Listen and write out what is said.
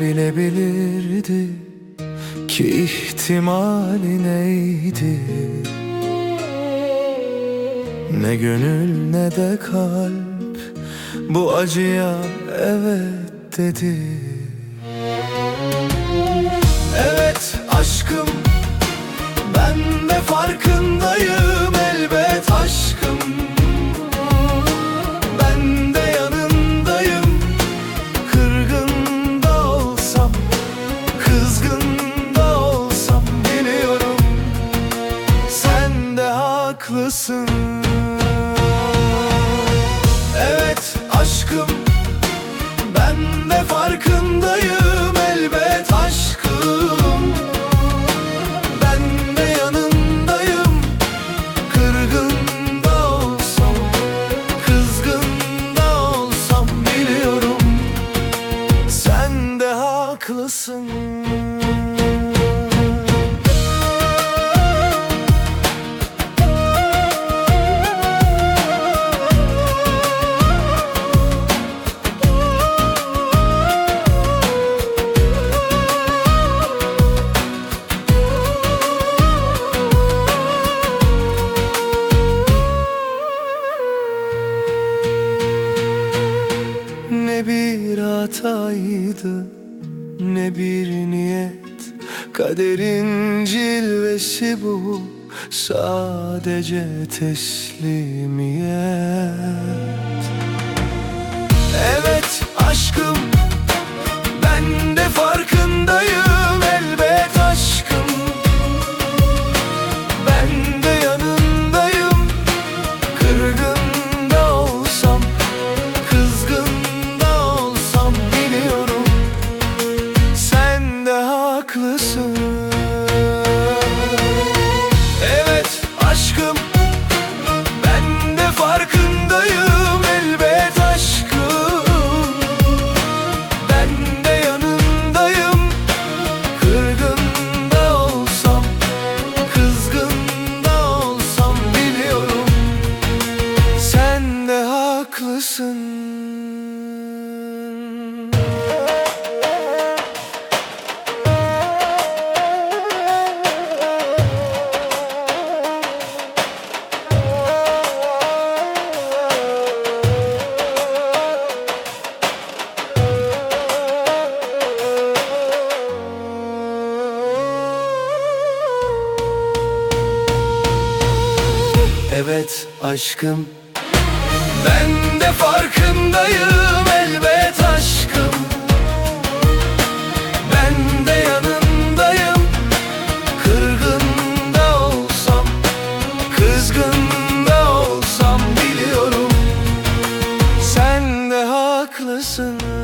bilebilirdi ki ihtimali neydi? Ne gönül ne de kalp bu acıya evet dedi aşkım Ben de farkındayım elbet aşkım. Ben de yanındayım. Kırgın da olsam Kızgın da olsam biliyorum. Sen de haklısın hataydı ne bir niyet. Kaderin cilvesi bu sadece teslimiyet Evet aşkım. Ben de farkındayım elbet aşkım. Ben de yanındayım Kırgın da olsam Kızgın da olsam biliyorum. Sen de haklısın.